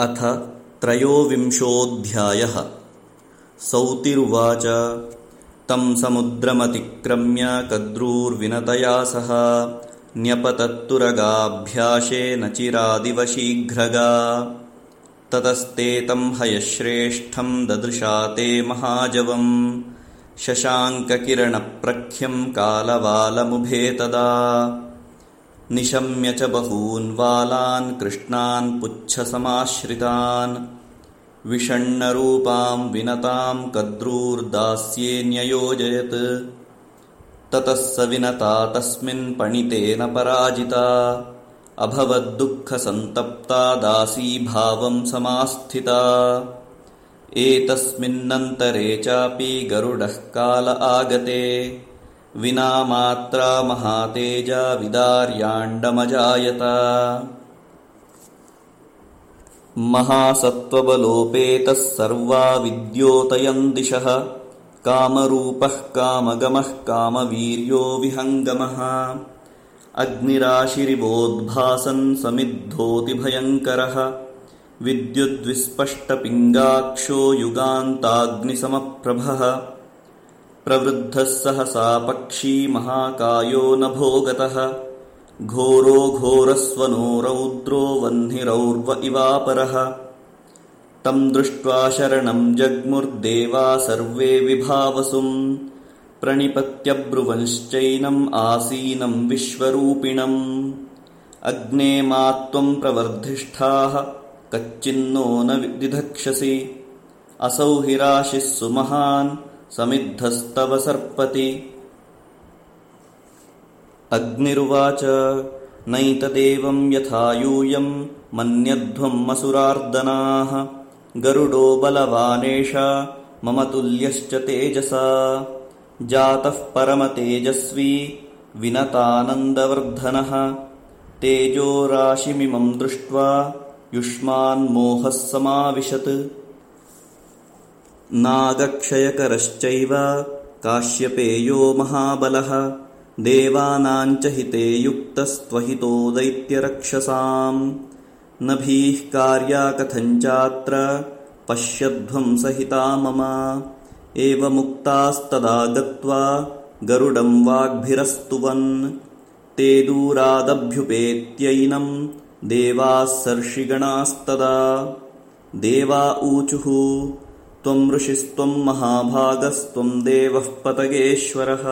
अथ त्रयोविंशोऽध्यायः। सौतिरुवाच। तम् समुद्रमतिक्रम्य कद्रूर्विनतया सह न्यपतत्तुरगाभ्याशेन चिरादिव शीघ्रगा ततस्ते तम् हयश्रेष्ठम् ददृशा ते महाजवम्। शशाङ्ककिरणप्रख्यम् कालवालमुभे तदा निशम्य च बहून् वालान् कृष्णान् पुच्छसमाश्रितान् विषण्णरूपाम् विनताम् कद्रूर्दास्ये न्ययोजयत् ततः स विनता तस्मिन् पणितेन पराजिता। अभवद्दुःखसन्तप्ता दासीभावम् समास्थिता। एतस्मिन्नन्तरे चापि गरुडः काल आगते विना मात्रा महातेजा विदार्याण्डमजायत। महासत्त्वबलोपेतः सर्वा विद्योतयम् दिशः। कामरूपः कामगमः कामवीर्यो विहङ्गमः। अग्निराशिरिवोद्भासन् समिद्धोतिभयङ्करः। विद्युद्विस्पष्टपिङ्गाक्षो युगान्ताग्निसमप्रभः प्रवृद्धः सहसा पक्षी महाकायो नभोगतः घोरो घोरस्वनो रौद्रो वह्निरौर्व इवापरः। तम् दृष्ट्वा शरणम् जग्मुर्देवा सर्वे विभावसुम्। प्रणिपत्यब्रुवंश्चैनम् आसीनम् विश्वरूपिणम्। अग्ने मा त्वम् प्रवर्धिष्ठाः कच्चिन्नो न दिधक्षसि असौ हि राशिः सुमहान् समिद्धस्तव सर्पति। अग्निरुवाच यथा यूयम् मन्यध्वम् असुरार्दनाः। गरुडो बलवानेष मम तुल्यश्च तेजसा। जातः परमतेजस्वी विनतानन्दवर्धनः। तेजोराशिमिमम् दृष्ट्वा युष्मान्मोहः समाविशत् नागक्षयकरश्चैव काश्यपेयो महाबलः देवानाम् च हिते युक्तस्त्वहितो दैत्यरक्षसाम् न भीः कार्या कथञ्चात्र पश्यध्वम् सहिता मम। एवमुक्तास्तदा गत्वा गरुडम् वाग्भिरस्तुवन् ते दूरादभ्युपेत्यैनम् देवाः सर्षिगणास्तदा। देवा ऊचुः त्वम् ऋषिस्त्वम् महाभागस्त्वम् देवः पतगेश्वरः।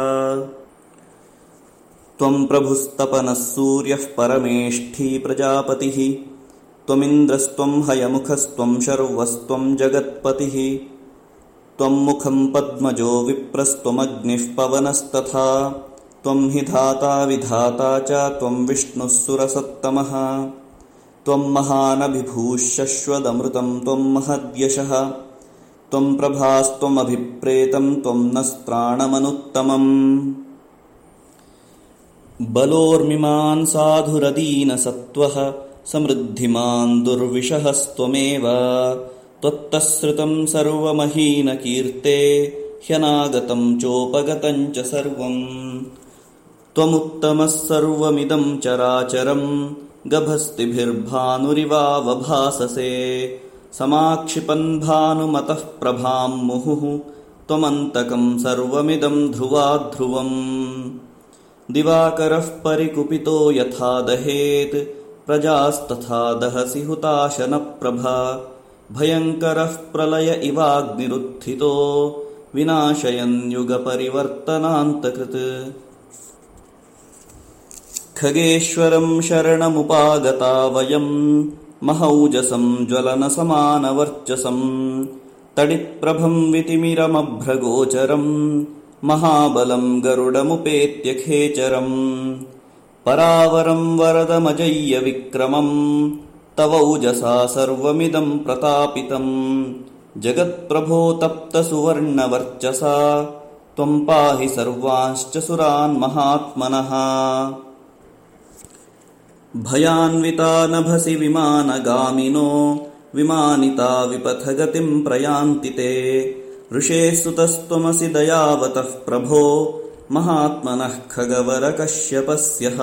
त्वम् प्रभुस्तपनः सूर्यः परमेष्ठी प्रजापतिः। त्वमिन्द्रस्त्वम् हयमुखस्त्वम् शर्वस्त्वम् जगत्पतिः। त्वम् मुखम् पद्मजो विप्रस्त्वमग्निः पवनस्तथा। त्वम् हि धाता विधाता च त्वम् विष्णुः सुरसत्तमः। त्वम् महानभिभूः शश्वदमृतम् त्वम् महद्यशः त्वम् प्रभास्त्वमभिप्रेतम् त्वम् नस्त्राणमनुत्तमम्। बलोर्मिमान् साधुरदीनसत्त्वः समृद्धिमान् दुर्विषहस्त्वमेव। त्वत्तःसृतम् सर्वमहीनकीर्ते ह्यनागतम् चोपगतम् च सर्वम्। त्वमुत्तमः सर्वमिदम् चराचरम् गभस्तिभिर्भानुरिवावभाससे समाक्षिपन् भानुमतः प्रभाम् मुहुः त्वमन्तकम् सर्वमिदम् ध्रुवाध्रुवम्। दिवाकरः परिकुपितो यथा दहेत् प्रजास्तथा दहसि हुताशनप्रभा। भयङ्करः प्रलय इवाग्निरुत्थितो विनाशयन्युगपरिवर्तनान्तकृत् खगेश्वरम् शरणमुपागता वयम् महौजसम् ज्वलनसमानवर्चसम् तडित्प्रभम् वितिमिरमभ्रगोचरम् महाबलम् गरुडमुपेत्यखेचरम् परावरम् वरदमजय्य विक्रमम् तवौजसा सर्वमिदम् प्रतापितम् जगत्प्रभो तप्तसुवर्णवर्चसा त्वम् पाहि सर्वांश्च सुरान् महात्मनः भयान्विता नभसि विमानगामिनो विमानिता विपथगतिम् प्रयान्ति ते। ऋषे सुतस्त्वमसि दयावतः प्रभो महात्मनः खगवरकश्यपस्यः।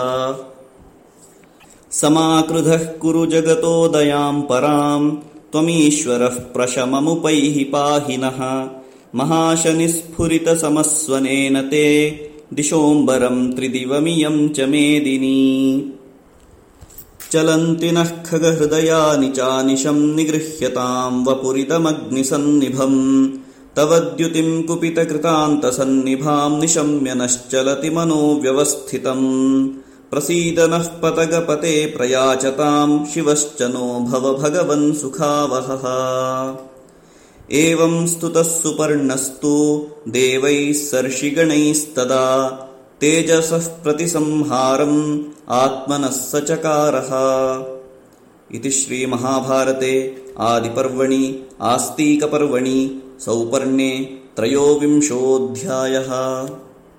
समाकृधः कुरु जगतोदयाम् पराम् त्वमीश्वरः प्रशममुपैः पाहि नः महाशनिस्फुरितसमस्वनेन ते दिशोऽम्बरम् त्रिदिवमियम् च मेदिनी चलन्ति नः खगहृदयानि चानिशम् निगृह्यताम् वपुरितमग्निसन्निभम्। तव द्युतिम् कुपितकृतान्तसन्निभाम् निशम्य नश्चलति व्यवस्थितम् प्रसीद नः पतगपते प्रयाचताम् शिवश्च नो भव भगवन् सुखावहः। एवम् स्तुतः सुपर्णस्तु देवैः सर्षिगणैस्तदा तेजसः प्रतिसंहारम् आत्मनः स चकारः इति श्रीमहाभारते आदिपर्वणि आस्तीकपर्वणि सौपर्णे त्रयोविंशोऽध्यायः